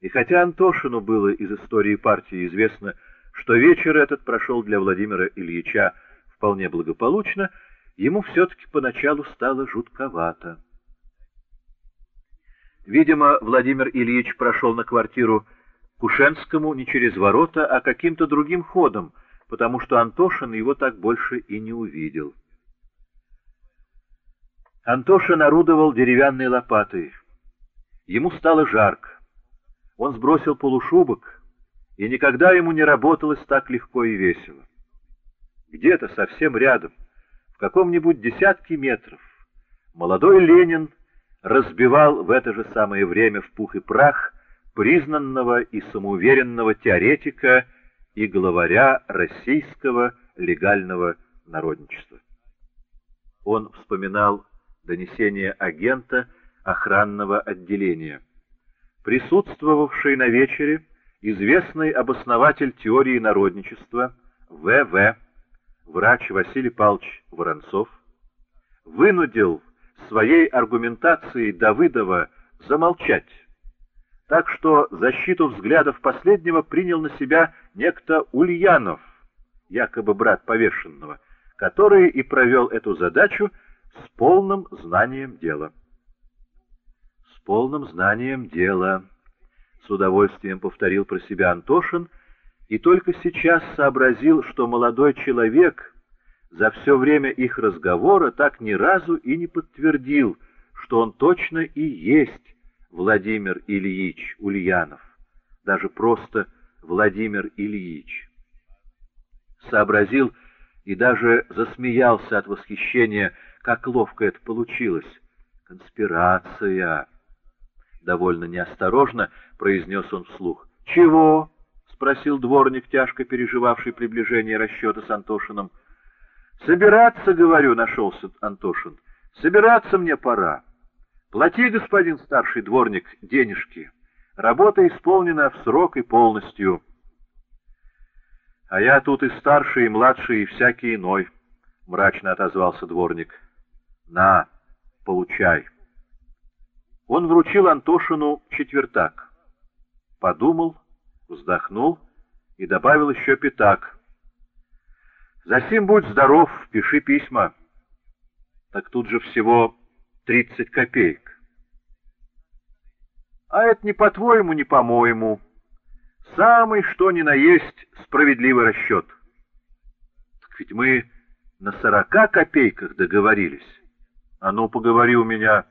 И хотя Антошину было из истории партии известно, что вечер этот прошел для Владимира Ильича вполне благополучно, ему все-таки поначалу стало жутковато. Видимо, Владимир Ильич прошел на квартиру Кушенскому не через ворота, а каким-то другим ходом, потому что Антошин его так больше и не увидел. Антошин орудовал деревянной лопатой. Ему стало жарко. Он сбросил полушубок, и никогда ему не работалось так легко и весело. Где-то совсем рядом, в каком-нибудь десятке метров, молодой Ленин разбивал в это же самое время в пух и прах признанного и самоуверенного теоретика и главаря российского легального народничества. Он вспоминал донесение агента охранного отделения. Присутствовавший на вечере известный обоснователь теории народничества В.В. врач Василий Павлович Воронцов вынудил своей аргументацией Давыдова замолчать, так что защиту взглядов последнего принял на себя некто Ульянов, якобы брат повешенного, который и провел эту задачу с полным знанием дела. Полным знанием дела, с удовольствием повторил про себя Антошин, и только сейчас сообразил, что молодой человек за все время их разговора так ни разу и не подтвердил, что он точно и есть Владимир Ильич Ульянов, даже просто Владимир Ильич. Сообразил и даже засмеялся от восхищения, как ловко это получилось. Конспирация. Довольно неосторожно произнес он вслух. Чего? спросил дворник, тяжко переживавший приближение расчета с Антошиным. Собираться, говорю, нашелся Антошин. Собираться мне пора. Плати, господин старший дворник, денежки. Работа исполнена в срок и полностью. А я тут и старший, и младший, и всякий иной, — мрачно отозвался дворник. На, получай. Он вручил Антошину четвертак. Подумал, вздохнул и добавил еще пятак. Засим будь здоров, пиши письма. Так тут же всего тридцать копеек. А это не по-твоему, не по-моему. Самый что ни на есть справедливый расчет. Так ведь мы на сорока копейках договорились. А ну, поговори у меня.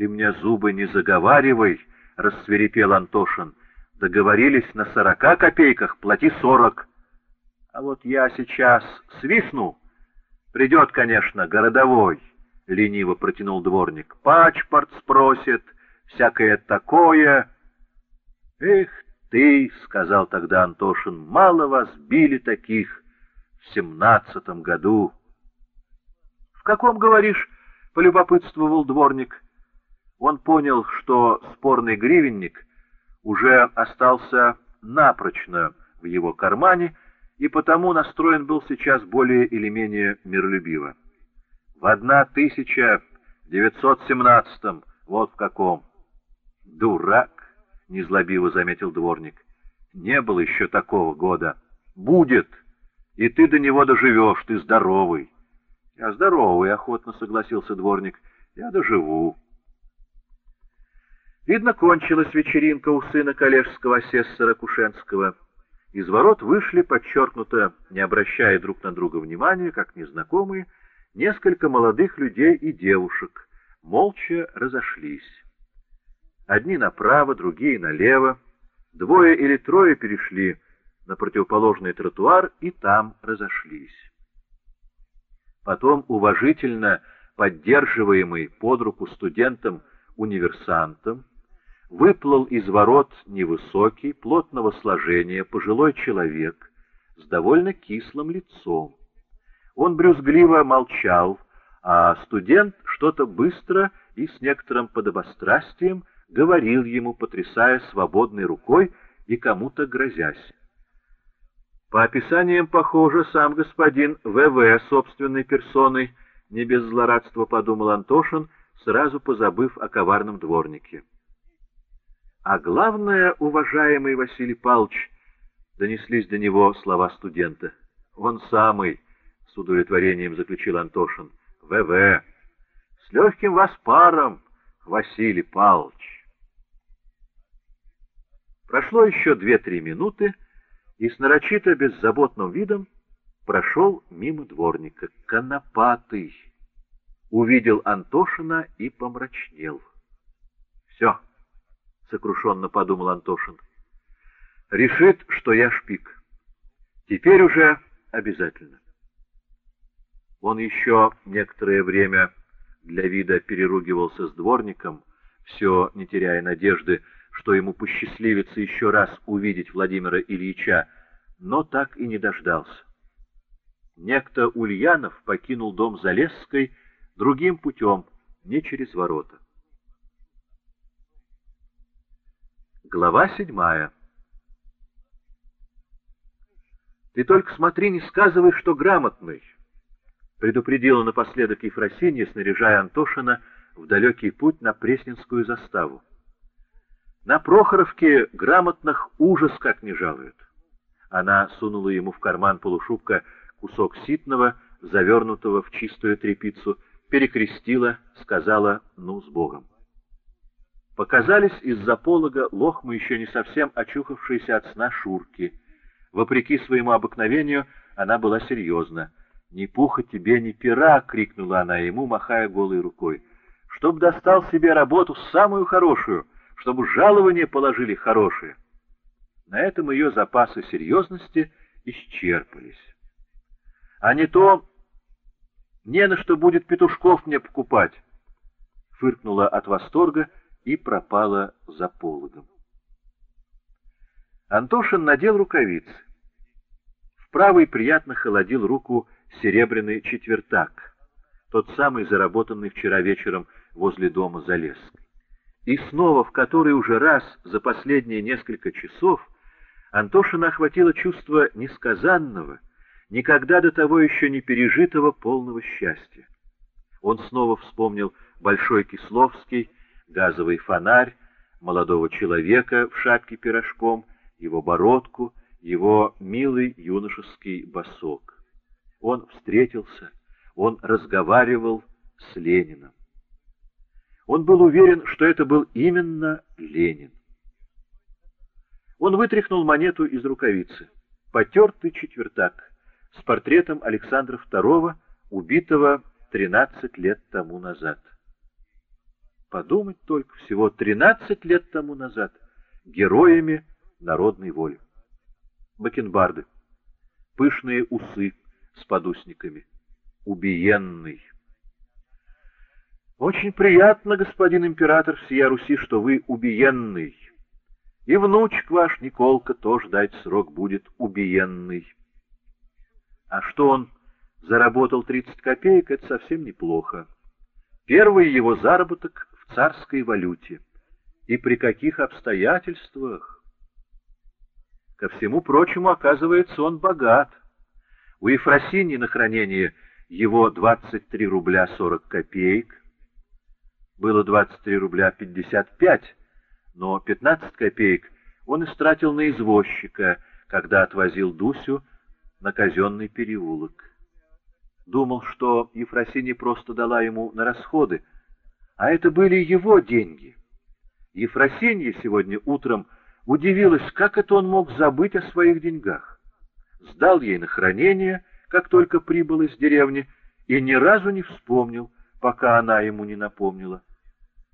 Ты мне зубы не заговаривай, — рассверепел Антошин. Договорились на сорока копейках, плати сорок. А вот я сейчас свистну. Придет, конечно, городовой, — лениво протянул дворник. Пачпорт спросит, всякое такое. Эх ты, — сказал тогда Антошин, — мало вас били таких в семнадцатом году. «В каком, говоришь?» — полюбопытствовал дворник. Он понял, что спорный гривенник уже остался напрочно в его кармане, и потому настроен был сейчас более или менее миролюбиво. В 1917-м, вот в каком. Дурак, незлобиво заметил дворник. Не было еще такого года. Будет, и ты до него доживешь, ты здоровый. «Я здоровый», — охотно согласился дворник. «Я доживу». Видно, кончилась вечеринка у сына коллежского асессора Кушенского. Из ворот вышли, подчеркнуто, не обращая друг на друга внимания, как незнакомые, несколько молодых людей и девушек, молча разошлись. Одни направо, другие налево, двое или трое перешли на противоположный тротуар и там разошлись. Потом уважительно поддерживаемый под руку студентом-универсантом выплыл из ворот невысокий, плотного сложения, пожилой человек с довольно кислым лицом. Он брюзгливо молчал, а студент что-то быстро и с некоторым подобострастием говорил ему, потрясая свободной рукой и кому-то грозясь. По описаниям, похоже, сам господин В.В. собственной персоной, не без злорадства подумал Антошин, сразу позабыв о коварном дворнике. А главное, уважаемый Василий Павлович, донеслись до него слова студента. Он самый, с удовлетворением заключил Антошин. ВВ. С легким вас паром, Василий Павлович. Прошло еще две-три минуты, и с нарочито беззаботным видом прошел мимо дворника. Конопатый увидел Антошина и помрачнел. «Все», — сокрушенно подумал Антошин, — «решит, что я шпик. Теперь уже обязательно». Он еще некоторое время для вида переругивался с дворником, все не теряя надежды, что ему посчастливится еще раз увидеть Владимира Ильича, но так и не дождался. Некто Ульянов покинул дом Залесской другим путем, не через ворота. Глава седьмая «Ты только смотри, не сказывай, что грамотный», — предупредила напоследок Ефросинья, снаряжая Антошина в далекий путь на Пресненскую заставу. На Прохоровке грамотных ужас как не жалуют. Она сунула ему в карман полушубка кусок ситного, завернутого в чистую тряпицу, перекрестила, сказала «ну, с Богом». Показались из-за полога лохмы еще не совсем очухавшиеся от сна Шурки. Вопреки своему обыкновению, она была серьезна. «Ни пуха тебе, ни пера!» — крикнула она ему, махая голой рукой. «Чтоб достал себе работу самую хорошую, чтобы жалование положили хорошее». На этом ее запасы серьезности исчерпались. А не то не на что будет петушков мне покупать. Фыркнула от восторга и пропала за пологом. Антошин надел рукавицы. В правой приятно холодил руку серебряный четвертак, тот самый заработанный вчера вечером возле дома Залесской. И снова, в который уже раз за последние несколько часов, Антошина охватило чувство несказанного, никогда до того еще не пережитого полного счастья. Он снова вспомнил Большой Кисловский, газовый фонарь, молодого человека в шапке пирожком, его бородку, его милый юношеский босок. Он встретился, он разговаривал с Лениным. Он был уверен, что это был именно Ленин. Он вытряхнул монету из рукавицы. Потертый четвертак с портретом Александра II, убитого 13 лет тому назад. Подумать только, всего 13 лет тому назад, героями народной воли. Бакенбарды, пышные усы с подусниками, убиенный. Очень приятно, господин император всея Руси, что вы убиенный. И внучек ваш, Николка, тоже дать срок будет убиенный. А что он заработал 30 копеек, это совсем неплохо. Первый его заработок царской валюте. И при каких обстоятельствах? Ко всему прочему, оказывается, он богат. У Ефросиньи на хранение его 23 рубля 40 копеек. Было 23 рубля 55 но 15 копеек он истратил на извозчика, когда отвозил Дусю на казенный переулок. Думал, что Ефросинья просто дала ему на расходы, а это были его деньги. Ефросинья сегодня утром удивилась, как это он мог забыть о своих деньгах. Сдал ей на хранение, как только прибыл из деревни, и ни разу не вспомнил, пока она ему не напомнила.